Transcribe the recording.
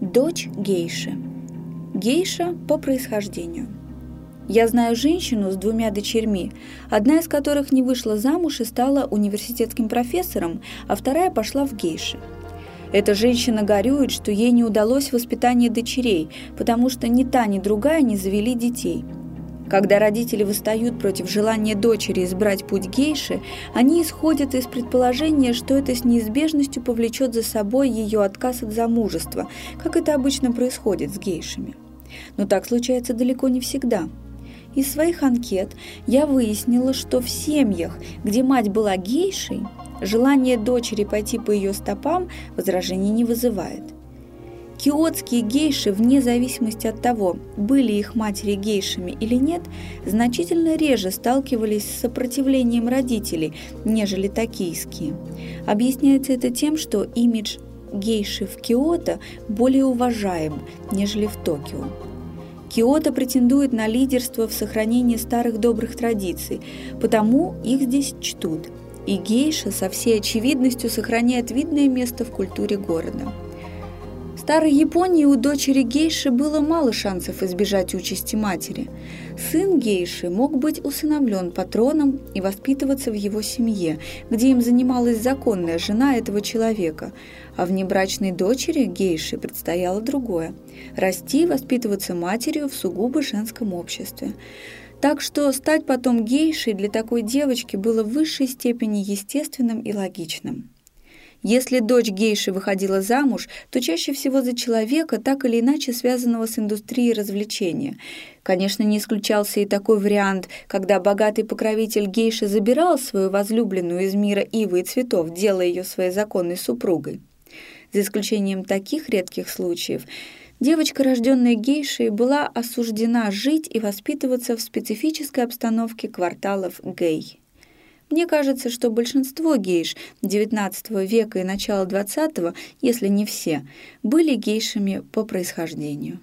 Дочь гейши. Гейша по происхождению. Я знаю женщину с двумя дочерьми, одна из которых не вышла замуж и стала университетским профессором, а вторая пошла в гейши. Эта женщина горюет, что ей не удалось воспитание дочерей, потому что ни та, ни другая не завели детей – когда родители восстают против желания дочери избрать путь гейши, они исходят из предположения, что это с неизбежностью повлечет за собой ее отказ от замужества, как это обычно происходит с гейшами. Но так случается далеко не всегда. Из своих анкет я выяснила, что в семьях, где мать была гейшей, желание дочери пойти по ее стопам возражений не вызывает – Киотские гейши, вне зависимости от того, были их матери гейшами или нет, значительно реже сталкивались с сопротивлением родителей, нежели токийские. Объясняется это тем, что имидж гейши в Киото более уважаем, нежели в Токио. Киото претендует на лидерство в сохранении старых добрых традиций, потому их здесь чтут, и гейша со всей очевидностью сохраняет видное место в культуре города старой Японии у дочери гейши было мало шансов избежать участи матери. Сын гейши мог быть усыновлен патроном и воспитываться в его семье, где им занималась законная жена этого человека, а внебрачной дочери гейши предстояло другое – расти и воспитываться матерью в сугубо женском обществе. Так что стать потом гейшей для такой девочки было в высшей степени естественным и логичным. Если дочь гейши выходила замуж, то чаще всего за человека, так или иначе связанного с индустрией развлечения. Конечно, не исключался и такой вариант, когда богатый покровитель гейши забирал свою возлюбленную из мира ивы и цветов, делая ее своей законной супругой. За исключением таких редких случаев, девочка, рожденная гейшей, была осуждена жить и воспитываться в специфической обстановке кварталов гей. Мне кажется, что большинство гейш XIX века и начала XX, если не все, были гейшами по происхождению.